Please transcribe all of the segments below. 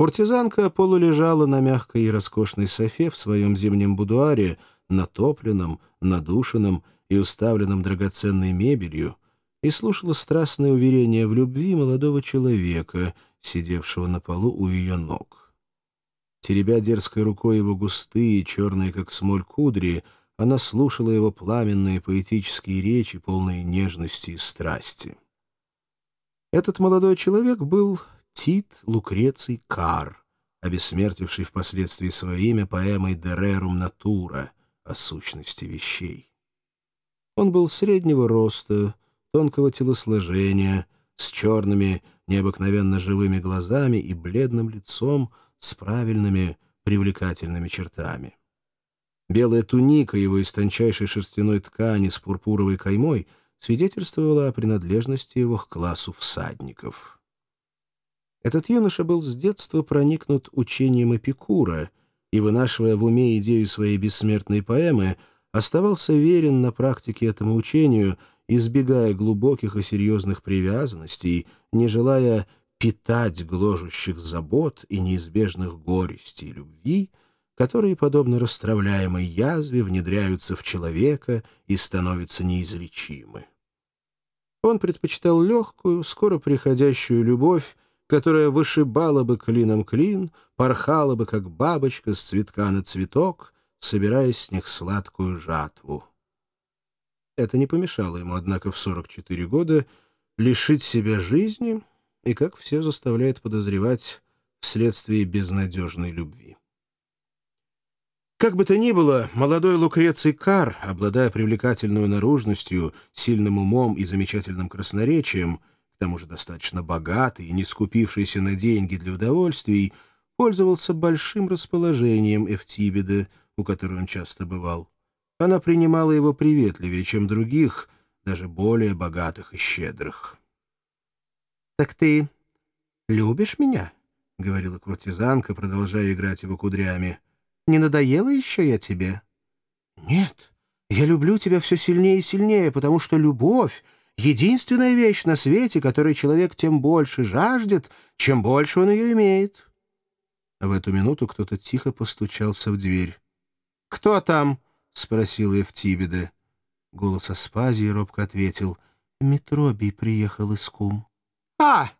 Куртизанка полулежала на мягкой и роскошной софе в своем зимнем будуаре, натопленном, надушенном и уставленном драгоценной мебелью, и слушала страстное уверение в любви молодого человека, сидевшего на полу у ее ног. Теребя дерзкой рукой его густые, черные, как смоль, кудри, она слушала его пламенные поэтические речи, полные нежности и страсти. Этот молодой человек был Тит Лукреций Кар, обессмертивший впоследствии свое имя поэмой «Дерерум натура» о сущности вещей. Он был среднего роста, тонкого телосложения, с черными, необыкновенно живыми глазами и бледным лицом с правильными, привлекательными чертами. Белая туника его из тончайшей шерстяной ткани с пурпуровой каймой свидетельствовала о принадлежности его к классу всадников. Этот юноша был с детства проникнут учением Эпикура и, вынашивая в уме идею своей бессмертной поэмы, оставался верен на практике этому учению, избегая глубоких и серьезных привязанностей, не желая питать гложущих забот и неизбежных горестей любви, которые, подобно расстравляемой язве, внедряются в человека и становятся неизлечимы. Он предпочитал легкую, скоро приходящую любовь, которая вышибала бы клином клин, порхала бы, как бабочка с цветка на цветок, собирая с них сладкую жатву. Это не помешало ему, однако, в 44 года лишить себя жизни и, как все заставляет подозревать, вследствие безнадежной любви. Как бы то ни было, молодой Лукреций Кар, обладая привлекательной наружностью, сильным умом и замечательным красноречием, тому же достаточно богатый и не скупившийся на деньги для удовольствий, пользовался большим расположением Эфтибеда, у которой он часто бывал. Она принимала его приветливее, чем других, даже более богатых и щедрых. «Так ты любишь меня?» — говорила куртизанка, продолжая играть его кудрями. «Не надоело еще я тебе?» «Нет, я люблю тебя все сильнее и сильнее, потому что любовь единственная вещь на свете, которой человек тем больше жаждет, чем больше он ее имеет. В эту минуту кто-то тихо постучался в дверь. «Кто там?» — спросил Евтибеда. Голос Аспазии робко ответил. «Метробий приехал из кум». «А,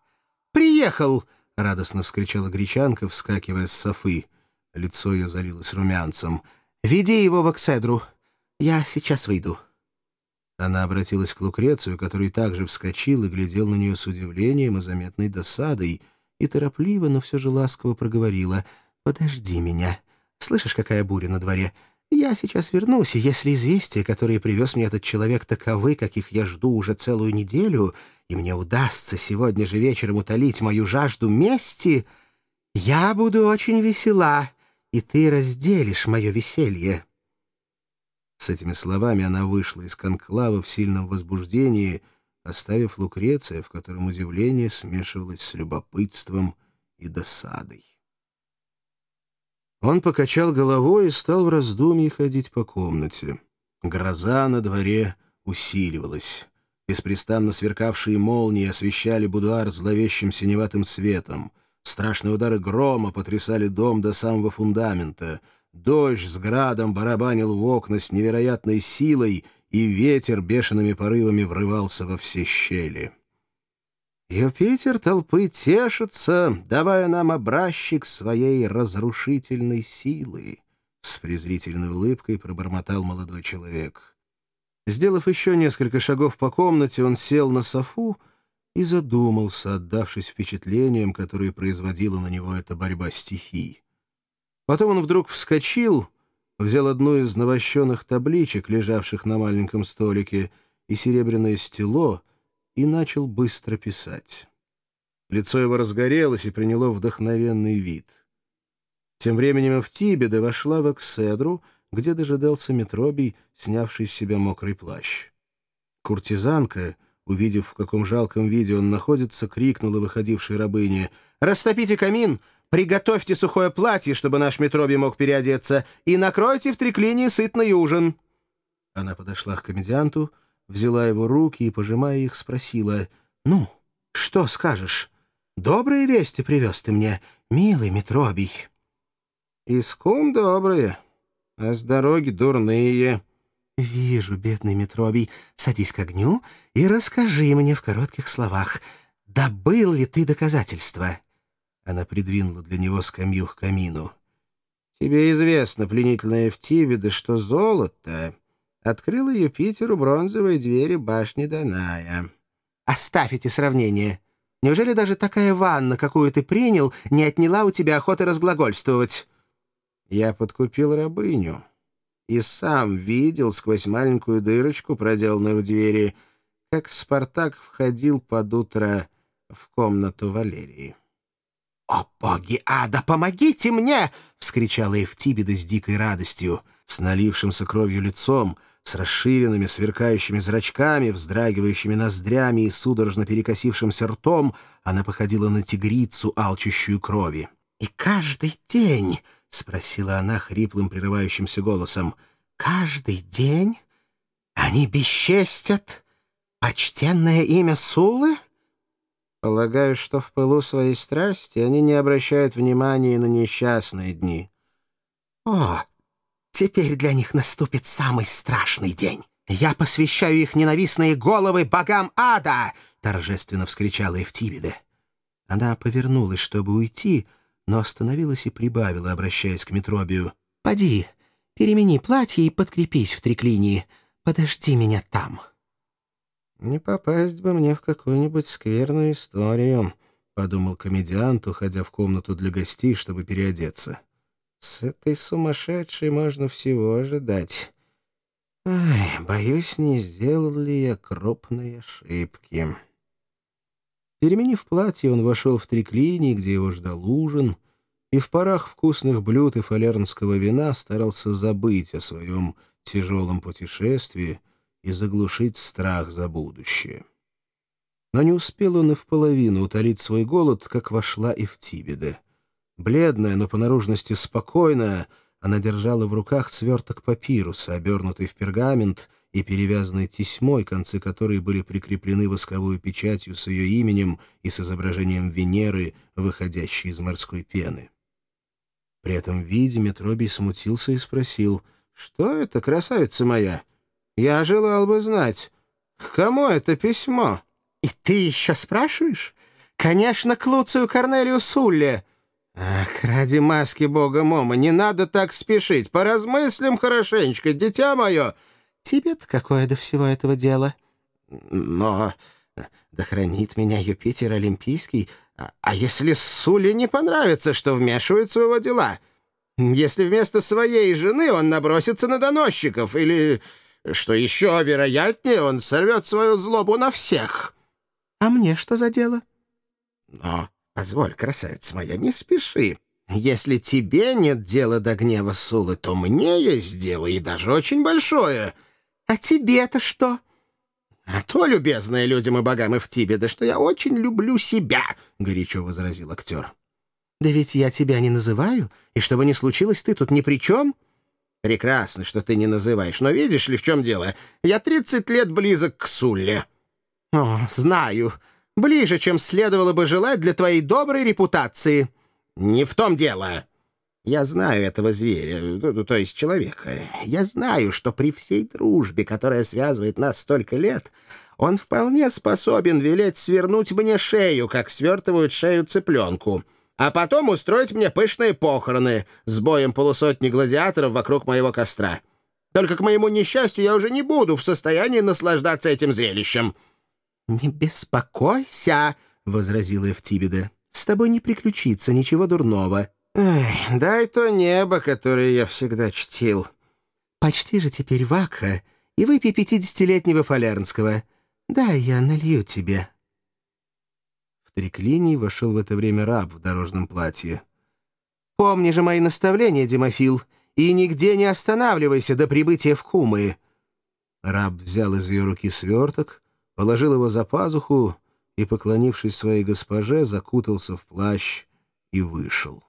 приехал!» — радостно вскричала гречанка, вскакивая с софы. Лицо ее залилось румянцем. «Веди его в Окседру. Я сейчас выйду». Она обратилась к Лукрецию, который также вскочил и глядел на нее с удивлением и заметной досадой, и торопливо, но все же ласково проговорила «Подожди меня. Слышишь, какая буря на дворе? Я сейчас вернусь, и если известия, которые привез мне этот человек, таковы, каких я жду уже целую неделю, и мне удастся сегодня же вечером утолить мою жажду мести, я буду очень весела, и ты разделишь мое веселье». С этими словами она вышла из конклава в сильном возбуждении, оставив Лукреция, в котором удивление смешивалось с любопытством и досадой. Он покачал головой и стал в раздумье ходить по комнате. Гроза на дворе усиливалась. Беспрестанно сверкавшие молнии освещали будуар зловещим синеватым светом. Страшные удары грома потрясали дом до самого фундамента — Дождь с градом барабанил в окна с невероятной силой, и ветер бешеными порывами врывался во все щели. Юпитер толпы тешится, давая нам образчик своей разрушительной силы, — с презрительной улыбкой пробормотал молодой человек. Сделав еще несколько шагов по комнате, он сел на софу и задумался, отдавшись впечатлениям, которые производила на него эта борьба стихий. Потом он вдруг вскочил, взял одну из навощенных табличек, лежавших на маленьком столике, и серебряное стело, и начал быстро писать. Лицо его разгорелось и приняло вдохновенный вид. Тем временем в Тибеда вошла в Экседру, где дожидался Метробий, снявший с себя мокрый плащ. Куртизанка, увидев, в каком жалком виде он находится, крикнула выходившей рабыне «Растопите камин! Приготовьте сухое платье, чтобы наш Метроби мог переодеться, и накройте в триклине сытный ужин». Она подошла к комедианту, взяла его руки и, пожимая их, спросила, «Ну, что скажешь?» Добрые вести привез ты мне, милый Метробий». «Искум добрые, а с дороги дурные». «Вижу, бедный Метробий. Садись к огню и расскажи мне в коротких словах, добыл ли ты доказательства?» Она придвинула для него скамью к камину. «Тебе известно, пленительная Эфтибеда, что золото открыло Юпитеру бронзовые двери башни Даная». «Оставь эти сравнения. Неужели даже такая ванна, какую ты принял, не отняла у тебя охоты разглагольствовать?» «Я подкупил рабыню» и сам видел сквозь маленькую дырочку, проделанную в двери, как Спартак входил под утро в комнату Валерии. «О, боги ада, помогите мне!» — вскричала Евтибеда с дикой радостью, с налившимся кровью лицом, с расширенными, сверкающими зрачками, вздрагивающими ноздрями и судорожно перекосившимся ртом, она походила на тигрицу, алчущую крови. «И каждый день...» — спросила она хриплым, прерывающимся голосом. «Каждый день они бесчестят почтенное имя Сулы?» Полагаю, что в пылу своей страсти они не обращают внимания на несчастные дни. О, теперь для них наступит самый страшный день. Я посвящаю их ненавистные головы богам ада! Торжественно вскричала Эфтибиде. Она повернулась, чтобы уйти, но остановилась и прибавила, обращаясь к Метробию. «Поди, перемени платье и подкрепись в триклинии. Подожди меня там». «Не попасть бы мне в какую-нибудь скверную историю», — подумал комедиант, уходя в комнату для гостей, чтобы переодеться. «С этой сумасшедшей можно всего ожидать. Ай, боюсь, не сделал ли я крупные ошибки». Переменив платье, он вошел в триклинии, где его ждал ужин, и в парах вкусных блюд и фалернского вина старался забыть о своем тяжелом путешествии, и заглушить страх за будущее. Но не успел он и в половину утолить свой голод, как вошла и в Тибиде. Бледная, но по наружности спокойная, она держала в руках сверток папируса, обернутый в пергамент и перевязанный тесьмой, концы которой были прикреплены восковой печатью с ее именем и с изображением Венеры, выходящей из морской пены. При этом виде Метробий смутился и спросил, «Что это, красавица моя? Я желал бы знать, к кому это письмо?» «И ты еще спрашиваешь?» «Конечно, к Луцию Корнелию Сулле». «Ах, ради маски бога Мома, не надо так спешить. Поразмыслим хорошенечко, дитя мое». «Тебе-то какое до всего этого дела?» «Но да хранит меня Юпитер Олимпийский. А, а если Суле не понравится, что вмешивается в его дела? Если вместо своей жены он набросится на доносчиков или...» что еще вероятнее, он сорвет свою злобу на всех. — А мне что за дело? — Но, позволь, красавица моя, не спеши. Если тебе нет дела до гнева Сулы, то мне есть дело, и даже очень большое. — А тебе-то что? — А то, любезные людям и богам и в тебе, да что я очень люблю себя, — горячо возразил актер. — Да ведь я тебя не называю, и что бы ни случилось, ты тут ни при чем. — Прекрасно, что ты не называешь, но видишь ли, в чем дело? Я тридцать лет близок к Сулле. О, знаю. Ближе, чем следовало бы желать для твоей доброй репутации. Не в том дело. Я знаю этого зверя, то есть человека. Я знаю, что при всей дружбе, которая связывает нас столько лет, он вполне способен велеть свернуть мне шею, как свертывают шею цыпленку а потом устроить мне пышные похороны с боем полусотни гладиаторов вокруг моего костра. Только к моему несчастью я уже не буду в состоянии наслаждаться этим зрелищем». «Не беспокойся», — возразила Эфтибеда. «С тобой не приключится ничего дурного». «Эх, дай то небо, которое я всегда чтил». «Почти же теперь Вакха, и выпей пятидесятилетнего Фалернского. Да, я налью тебе». В триклиний вошел в это время раб в дорожном платье. «Помни же мои наставления, Димофил, и нигде не останавливайся до прибытия в Кумы». Раб взял из ее руки сверток, положил его за пазуху и, поклонившись своей госпоже, закутался в плащ и вышел.